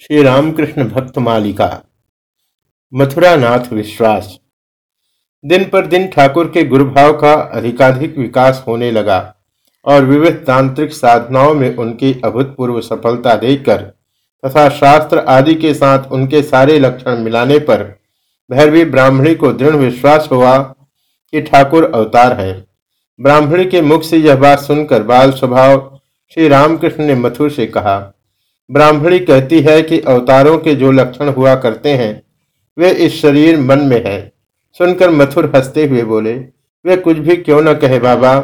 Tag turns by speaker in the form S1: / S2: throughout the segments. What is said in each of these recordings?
S1: श्री रामकृष्ण भक्त मालिका मथुरा नाथ विश्वास। दिन पर दिन ठाकुर के गुरुभाव का अधिकाधिक विकास होने लगा और विविध तांत्रिक साधनाओं में उनकी अभूतपूर्व सफलता देखकर तथा शास्त्र आदि के साथ उनके सारे लक्षण मिलाने पर भैरवी ब्राह्मणी को दृढ़ विश्वास हुआ कि ठाकुर अवतार हैं। ब्राह्मणी के मुख से यह बात सुनकर बाल स्वभाव श्री रामकृष्ण ने मथुर से कहा ब्राह्मणी कहती है कि अवतारों के जो लक्षण हुआ करते हैं, वे इस शरीर मन में है। सुनकर मथुर हँसते हुए बोले, वे कुछ भी क्यों न कहे बाबा,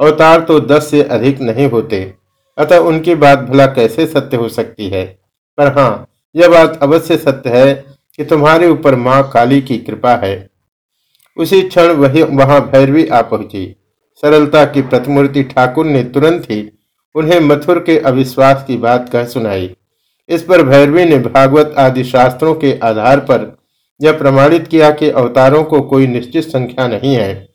S1: अवतार तो दस से अधिक नहीं होते। अतः उनकी बात भला कैसे सत्य हो सकती है? पर हाँ यह बात अवश्य सत्य है कि तुम्हारे ऊपर माँ काली की कृपा है। उसी क्षण वही, वहाँ भैरवी आ पहुँची। सरलता की प्रतिमूर्ति ठाकुर ने तुरंत ही उन्हें मथुर के अविश्वास की बात कह सुनाई। इस पर भैरवी ने भागवत आदि शास्त्रों के आधार पर यह प्रमाणित किया कि अवतारों को कोई निश्चित संख्या नहीं है।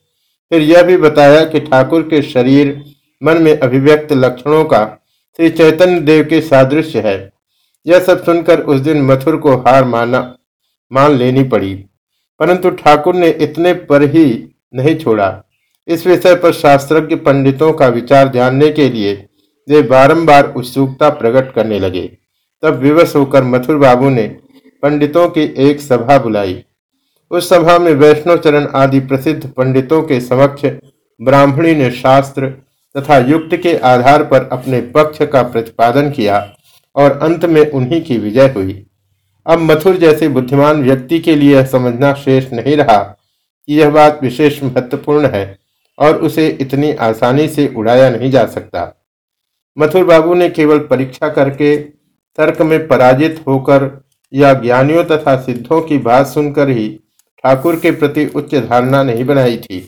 S1: फिर यह भी बताया कि ठाकुर के शरीर मन में अभिव्यक्त लक्षणों का श्री चैतन्य देव के सादृश्य है। यह सब सुनकर उस दिन मथुर को हार माना मान लेनी पड़ी। परंतु ठाकुर ने इतने पर ही नहीं छोड़ा। इस विषय पर शास्त्रज्ञ पंडितों का विचार जानने के लिए वे बारंबार उत्सुकता प्रकट करने लगे। तब विवश होकर मथुर बाबू ने पंडितों की एक सभा बुलाई। उस सभा में वैष्णव चरण आदि प्रसिद्ध पंडितों के समक्ष ब्राह्मणी ने शास्त्र तथा युक्त के आधार पर अपने पक्ष का प्रतिपादन किया और अंत में उन्हीं की विजय हुई। अब मथुर जैसे बुद्धिमान व्यक्ति के लिए समझना शेष नहीं रहा कि यह बात विशेष महत्वपूर्ण है और उसे इतनी आसानी से उड़ाया नहीं जा सकता। मथुर बाबू ने केवल परीक्षा करके तर्क में पराजित होकर या ज्ञानियों तथा सिद्धों की बात सुनकर ही ठाकुर के प्रति उच्च धारणा नहीं बनाई थी।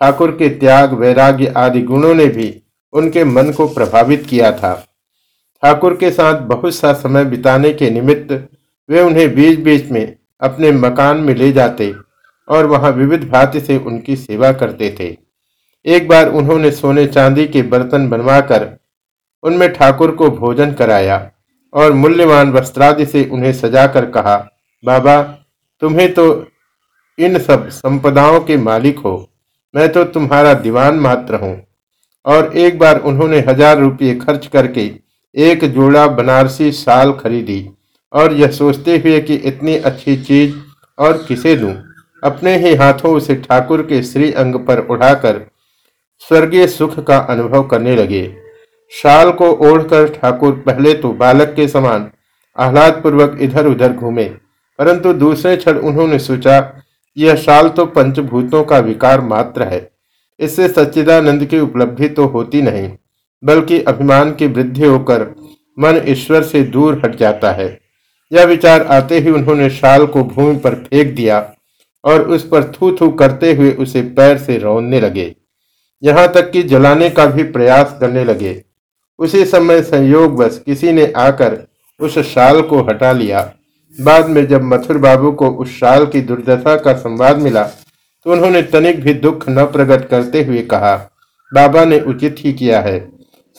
S1: ठाकुर के त्याग, वैराग्य आदि गुणों ने भी उनके मन को प्रभावित किया था। ठाकुर के साथ बहुत सा समय बिताने के निमित्त वे उन्हें बीच बीच में अपने मकान में ले जाते और वहाँ विविध भांति से उनकी सेवा करते थे। एक बार उन्होंने सोने चांदी के बर्तन बनवाकर उनमें ठाकुर को भोजन कराया और मूल्यवान वस्त्रादि से उन्हें सजाकर कहा, बाबा, तुम्हें तो इन सब संपदाओं के मालिक हो। मैं तो तुम्हारा दीवान मात्र हूँ। और एक बार उन्होंने हज़ार रुपये खर्च करके एक जोड़ा बनारसी साल खरीदी और यह सोचते हुए कि इतनी अच्छी चीज़ और किसे दूँ? अपने ही हाथों उसे ठाकुर के श्री अंग पर उड़ाकर स्वर्गीय सुख का अनुभव करने लगे। शाल को ओढ़कर ठाकुर पहले तो बालक के समान आह्लाद पूर्वक इधर उधर घूमे, परंतु दूसरे क्षण उन्होंने सोचा, यह शाल तो पंचभूतों का विकार मात्र है। इससे सच्चिदानंद की उपलब्धि तो होती नहीं, बल्कि अभिमान की वृद्धि होकर मन ईश्वर से दूर हट जाता है। यह विचार आते ही उन्होंने शाल को भूमि पर फेंक दिया और उस पर थू थू करते हुए उसे पैर से रौनने लगे। यहाँ तक कि जलाने का भी प्रयास करने लगे। उसी समय संयोग बस किसी ने आकर उस शाल को हटा लिया। बाद में जब मथुर बाबू को उस शाल की दुर्दशा का संवाद मिला तो उन्होंने तनिक भी दुख न प्रकट करते हुए कहा, बाबा ने उचित ही किया है।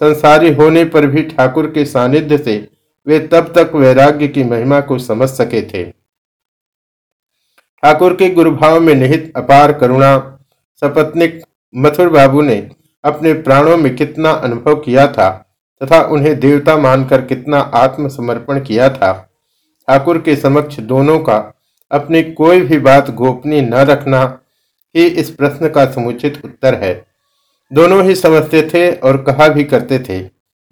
S1: संसारी होने पर भी ठाकुर के सानिध्य से वे तब तक वैराग्य की महिमा को समझ सके थे। ठाकुर के गुरुभाव में निहित अपार करुणा, सपत्निक मथुर बाबू ने अपने प्राणों में कितना अनुभव किया था। तथा उन्हें देवता मानकर कितना आत्मसमर्पण किया था। ठाकुर के समक्ष दोनों का अपनी कोई भी बात गोपनीय न रखना ही इस प्रश्न का समुचित उत्तर है। दोनों ही समझते थे और कहा भी करते थे,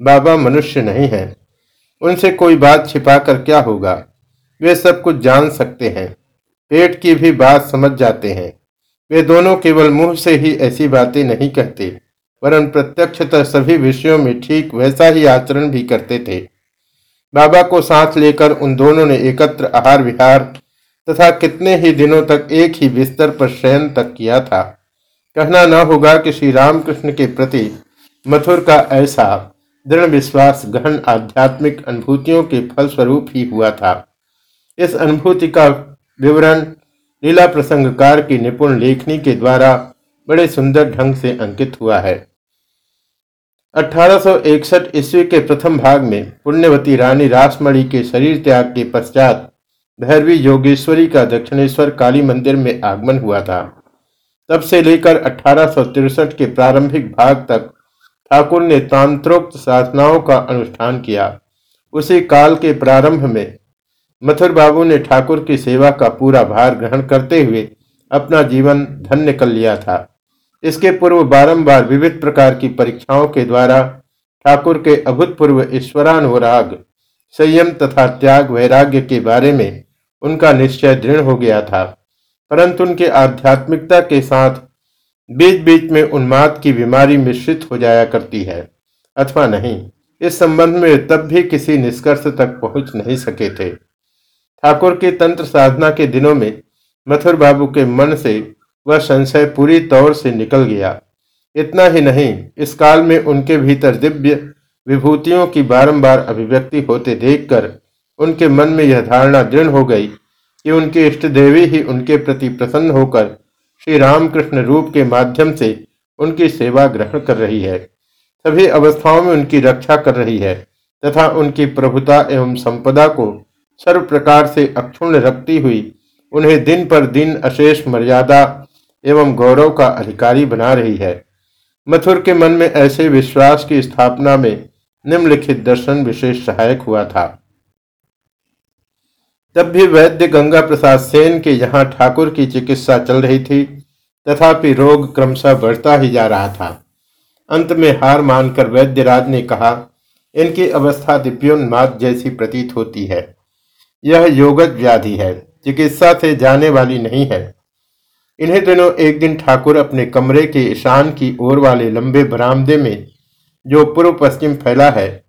S1: बाबा मनुष्य नहीं है। उनसे कोई बात छिपाकर क्या होगा? वे सब कुछ जान सकते हैं। पेट की भी बात समझ जाते हैं। वे दोनों केवल मुँह से ही ऐसी बातें नहीं कहते। वरन प्रत्यक्षतः सभी विषयों में ठीक वैसा ही आचरण भी करते थे। बाबा को साथ लेकर उन दोनों ने एकत्र आहार विहार तथा कितने ही दिनों तक एक ही बिस्तर पर शयन तक किया था। कहना न होगा कि श्री रामकृष्ण के प्रति मथुर का ऐसा दृढ़ विश्वास गहन आध्यात्मिक अनुभूतियों के फलस्वरूप ही हुआ था। इस अनुभूति का विवरण लीला प्रसंगकार की निपुण लेखनी के द्वारा बड़े सुंदर ढंग से अंकित हुआ है। 1861 ईस्वी के प्रथम भाग में पुण्यवती रानी रासमणि के शरीर त्याग के पश्चात भैरवी योगेश्वरी का दक्षिणेश्वर काली मंदिर में आगमन हुआ था। तब से लेकर अठारह के प्रारंभिक भाग तक ठाकुर ने तांत्रोक्त साधनाओं का अनुष्ठान किया। उसी काल के प्रारंभ में मथुर बाबू ने ठाकुर की सेवा का पूरा भार ग्रहण करते हुए अपना जीवन धन्य कर लिया था। इसके पूर्व बारंबार विविध प्रकार की परीक्षाओं के द्वारा ठाकुर के अभूतपूर्व ईश्वरानुराग, संयम तथा त्याग वैराग्य के बारे में उनका निश्चय दृढ़ हो गया था। परंतु उनके आध्यात्मिकता के साथ बीच बीच में उन्माद की बीमारी मिश्रित हो जाया करती है, अथवा नहीं। इस संबंध में तब भी किसी निष्कर्ष तक पहुँच नहीं सके थे। ठाकुर के तंत्र साधना के दिनों में मथुर बाबू के मन से वह संशय पूरी तौर से निकल गया। इतना ही नहीं, इस काल में उनके भीतर दिव्य विभूतियों की बारंबार अभिव्यक्ति होते देखकर उनके मन में यह धारणा दृढ़ हो गई कि उनकी इष्ट देवी ही उनके प्रति प्रसन्न होकर श्री रामकृष्ण रूप के माध्यम से उनकी सेवा ग्रहण कर रही है। सभी अवस्थाओं में उनकी रक्षा कर रही है तथा उनकी प्रभुता एवं संपदा को सर्व प्रकार से अक्षुण्ण रखती हुई उन्हें दिन पर दिन अशेष मर्यादा एवं गौरव का अधिकारी बना रही है। मथुर के मन में ऐसे विश्वास की स्थापना में निम्नलिखित दर्शन विशेष सहायक हुआ था। तब भी वैद्य गंगा प्रसाद सेन के यहाँ ठाकुर की चिकित्सा चल रही थी, तथापि रोग क्रमशः बढ़ता ही जा रहा था। अंत में हार मानकर वैद्यराज ने कहा, इनकी अवस्था दिव्योन्माद जैसी प्रतीत होती है। यह योगत व्याधि है, चिकित्सा से जाने वाली नहीं है। इन्हें दिनों एक दिन ठाकुर अपने कमरे के ईशान की ओर वाले लंबे बरामदे में, जो पूर्व पश्चिम फैला है,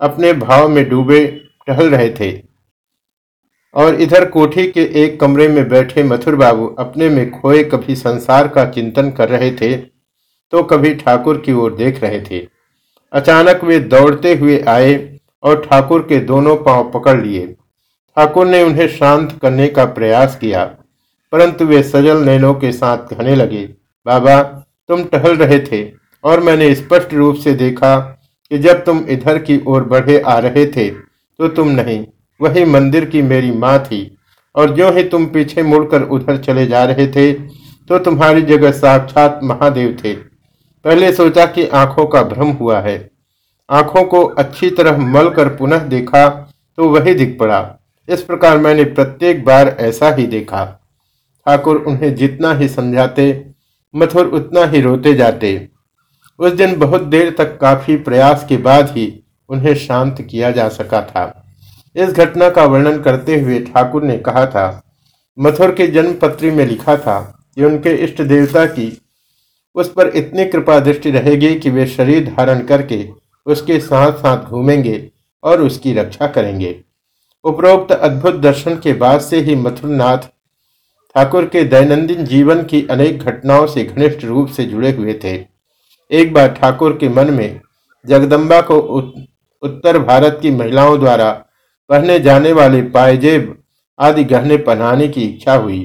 S1: अपने भाव में डूबे टहल रहे थे। और इधर कोठी के एक कमरे में बैठे मथुर बाबू अपने में खोए कभी संसार का चिंतन कर रहे थे तो कभी ठाकुर की ओर देख रहे थे। अचानक वे दौड़ते हुए आए और ठाकुर के दोनों पाँव पकड़ लिए। ठाकुर ने उन्हें शांत करने का प्रयास किया। परंतु वे सजल नैनों के साथ कहने लगे, बाबा, तुम टहल रहे थे और मैंने स्पष्ट रूप से देखा कि जब तुम इधर की ओर बढ़े आ रहे थे तो तुम नहीं, वही मंदिर की मेरी माँ थी। और जो ही तुम पीछे मुड़कर उधर चले जा रहे थे तो तुम्हारी जगह साक्षात महादेव थे। पहले सोचा कि आँखों का भ्रम हुआ है। आँखों को अच्छी तरह मल कर पुनः देखा तो वही दिख पड़ा। इस प्रकार मैंने प्रत्येक बार ऐसा ही देखा। ठाकुर उन्हें जितना ही समझाते, मथुर उतना ही रोते जाते। उस दिन बहुत देर तक काफ़ी प्रयास के बाद ही उन्हें शांत किया जा सका था। इस घटना का वर्णन करते हुए ठाकुर ने कहा था, मथुर के जन्म पत्री में लिखा था कि उनके इष्ट देवता की, उस पर इतनी कृपा दृष्टि रहेगी कि वे शरीर धारण करके उसके साथ साथ घूमेंगे और उसकी रक्षा करेंगे। उपरोक्त अद्भुत दर्शन के बाद से ही मथुरनाथ ठाकुर के दैनंदिन जीवन की अनेक घटनाओं से घनिष्ठ रूप से जुड़े हुए थे। एक बार ठाकुर के मन में जगदम्बा को उत्तर भारत की महिलाओं द्वारा पहने जाने वाले पायजेब आदि गहने पहनाने की इच्छा हुई।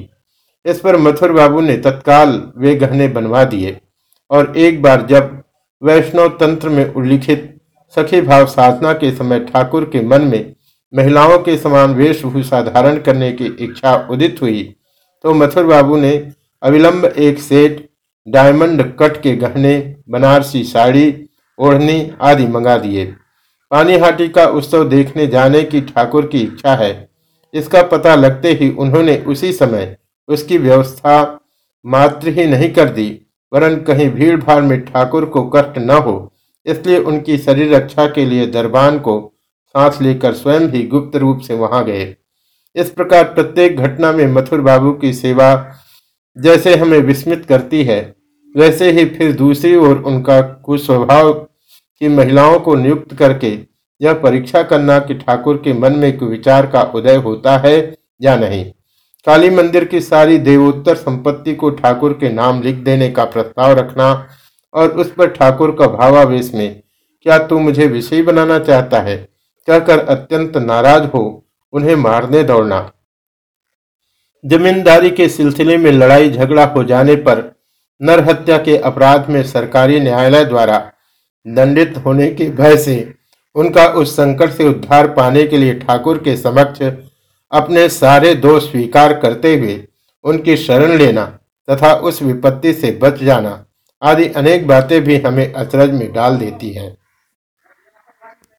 S1: इस पर मथुर बाबू ने तत्काल वे गहने बनवा दिए और एक बार जब वैष्णव तंत्र में उल्लिखित सखी भाव साधना के समय ठाकुर के मन में महिलाओं के समान वेशभूषा धारण करने की इच्छा उदित हुई तो मथुर बाबू ने अविलंब एक सेट डायमंड कट के गहने, बनारसी साड़ी, ओढ़नी आदि मंगा दिए। पानीहाटी का उत्सव देखने जाने की ठाकुर की इच्छा है। इसका पता लगते ही उन्होंने उसी समय उसकी व्यवस्था मात्र ही नहीं कर दी, वरन कहीं भीड़ भाड़ में ठाकुर को कष्ट न हो, इसलिए उनकी शरीर रक्षा के लिए दरबान को सांस लेकर स्वयं ही गुप्त रूप से वहाँ गए। इस प्रकार प्रत्येक घटना में मथुर बाबू की सेवा जैसे हमें विस्मित करती है, वैसे ही फिर दूसरी ओर उनका कुस्वभाव की महिलाओं को नियुक्त करके यह परीक्षा करना कि ठाकुर के मन में विचार का उदय होता है या नहीं। काली मंदिर की सारी देवोत्तर संपत्ति को ठाकुर के नाम लिख देने का प्रस्ताव रखना और उस पर ठाकुर का भावावेश में, क्या तू मुझे विषय बनाना चाहता है? कहकर अत्यंत नाराज़ हो उन्हें मारने दौड़ना। जमींदारी के सिलसिले में लड़ाई झगड़ा हो जाने पर नरहत्या के अपराध में सरकारी न्यायालय द्वारा दंडित होने के भय से उनका उस संकट से उद्धार पाने के लिए ठाकुर के समक्ष अपने सारे दोष स्वीकार करते हुए उनकी शरण लेना तथा उस विपत्ति से बच जाना आदि अनेक बातें भी हमें अचरज में डाल देती हैं।